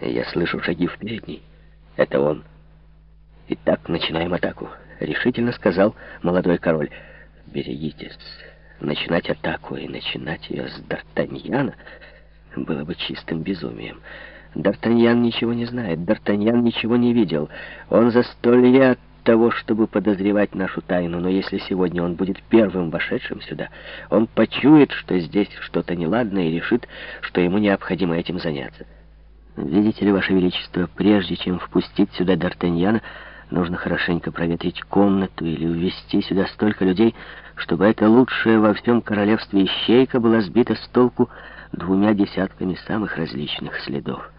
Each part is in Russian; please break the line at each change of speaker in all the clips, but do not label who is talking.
Я слышу шаги в передней. Это он. Итак, начинаем атаку, решительно сказал молодой король. Берегитесь. Начинать атаку и начинать ее с Д'Артаньяна было бы чистым безумием. Д'Артаньян ничего не знает, Д'Артаньян ничего не видел. Он за столье от того, чтобы подозревать нашу тайну, но если сегодня он будет первым вошедшим сюда, он почует, что здесь что-то неладное и решит, что ему необходимо этим заняться. Видите ли, Ваше Величество, прежде чем впустить сюда Д'Артаньяна, нужно хорошенько проветрить комнату или ввести сюда столько людей, чтобы эта лучшая во всем королевстве ищейка была сбита с толку двумя десятками самых различных следов.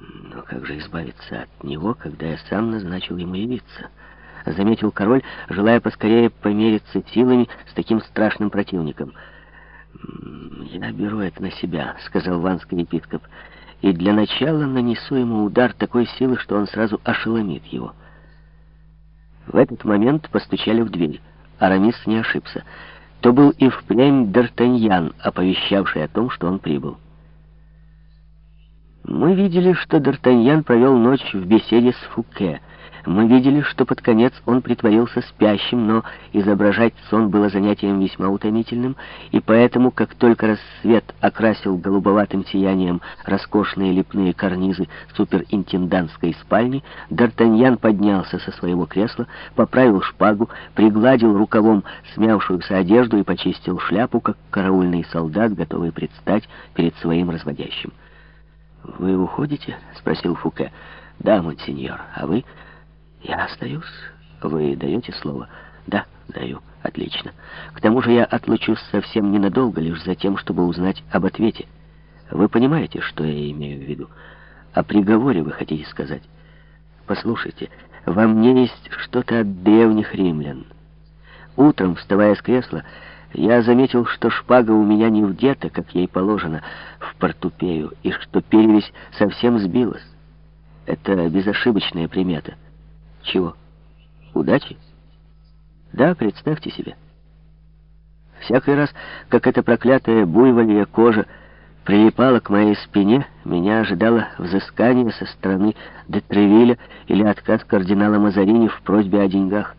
Но как же избавиться от него, когда я сам назначил ему явиться? Заметил король, желая поскорее помериться силами с таким страшным противником. «Я беру это на себя», — сказал ванский епископ, «и для начала нанесу ему удар такой силы, что он сразу ошеломит его». В этот момент постучали в дверь. Арамис не ошибся. То был и впрямь Д'Артаньян, оповещавший о том, что он прибыл. Мы видели, что Д'Артаньян провел ночь в беседе с Фуке. Мы видели, что под конец он притворился спящим, но изображать сон было занятием весьма утомительным, и поэтому, как только рассвет окрасил голубоватым сиянием роскошные лепные карнизы суперинтендантской спальни, Д'Артаньян поднялся со своего кресла, поправил шпагу, пригладил рукавом смявшуюся одежду и почистил шляпу, как караульный солдат, готовый предстать перед своим разводящим. «Вы уходите?» — спросил Фуке. «Да, монсеньор. А вы?» «Я остаюсь. Вы даете слово?» «Да, даю. Отлично. К тому же я отлучусь совсем ненадолго, лишь за тем, чтобы узнать об ответе. Вы понимаете, что я имею в виду? О приговоре вы хотите сказать? Послушайте, во мне есть что-то от древних римлян. Утром, вставая с кресла, я заметил, что шпага у меня не вдета, как ей положено, в портупею, и что перевесь совсем сбилась. Это безошибочная примета. Чего? Удачи? Да, представьте себе. Всякий раз, как эта проклятая буйволья кожа прилипала к моей спине, меня ожидало взыскание со стороны Детревиля или отказ кардинала Мазарини в просьбе о деньгах.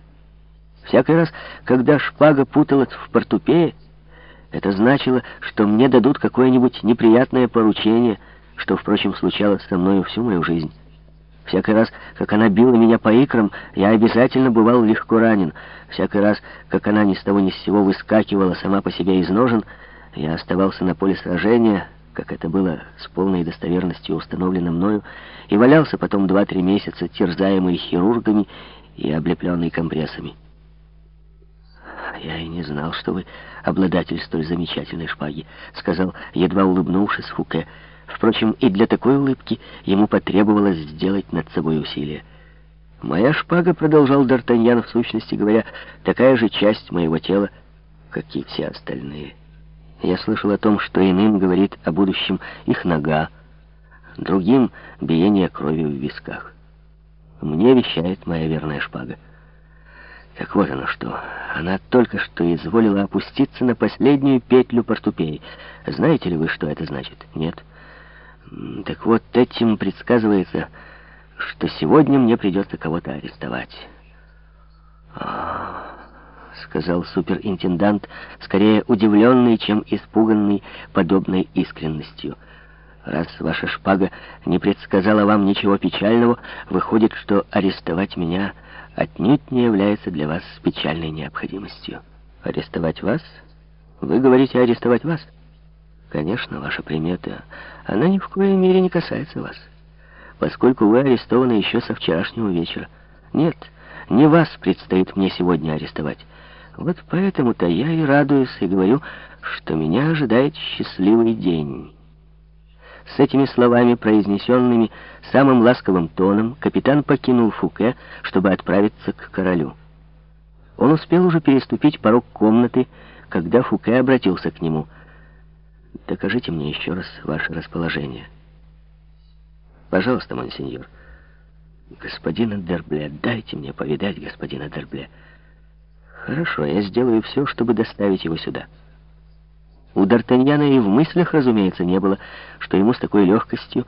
Всякий раз, когда шпага путалась в портупее, это значило, что мне дадут какое-нибудь неприятное поручение, что, впрочем, случалось со мною всю мою жизнь. Всякий раз, как она била меня по икрам, я обязательно бывал легко ранен. Всякий раз, как она ни с того ни с сего выскакивала сама по себе из ножен, я оставался на поле сражения, как это было с полной достоверностью установлено мною, и валялся потом два-три месяца, терзаемый хирургами и облепленный компрессами. «Я и не знал, что вы обладатель столь замечательной шпаги», — сказал, едва улыбнувшись Фуке. Впрочем, и для такой улыбки ему потребовалось сделать над собой усилие. «Моя шпага», — продолжал Д'Артаньян, в сущности говоря, — «такая же часть моего тела, как и все остальные. Я слышал о том, что иным говорит о будущем их нога, другим — биение крови в висках. Мне вещает моя верная шпага. Так вот оно что. Она только что изволила опуститься на последнюю петлю портупеи. Знаете ли вы, что это значит? Нет. Так вот, этим предсказывается, что сегодня мне придется кого-то арестовать. А, сказал суперинтендант, скорее удивленный, чем испуганный подобной искренностью. Раз ваша шпага не предсказала вам ничего печального, выходит, что арестовать меня отнюдь не является для вас печальной необходимостью. Арестовать вас? Вы говорите арестовать вас? Конечно, ваша примета, она ни в коей мере не касается вас, поскольку вы арестованы еще со вчерашнего вечера. Нет, не вас предстоит мне сегодня арестовать. Вот поэтому-то я и радуюсь и говорю, что меня ожидает счастливый день». С этими словами, произнесенными самым ласковым тоном, капитан покинул Фуке, чтобы отправиться к королю. Он успел уже переступить порог комнаты, когда Фуке обратился к нему. «Докажите мне еще раз ваше расположение». «Пожалуйста, монсеньор». «Господина Дербле, дайте мне повидать господина Дербле». «Хорошо, я сделаю все, чтобы доставить его сюда». У Д'Артаньяна и в мыслях, разумеется, не было, что ему с такой легкостью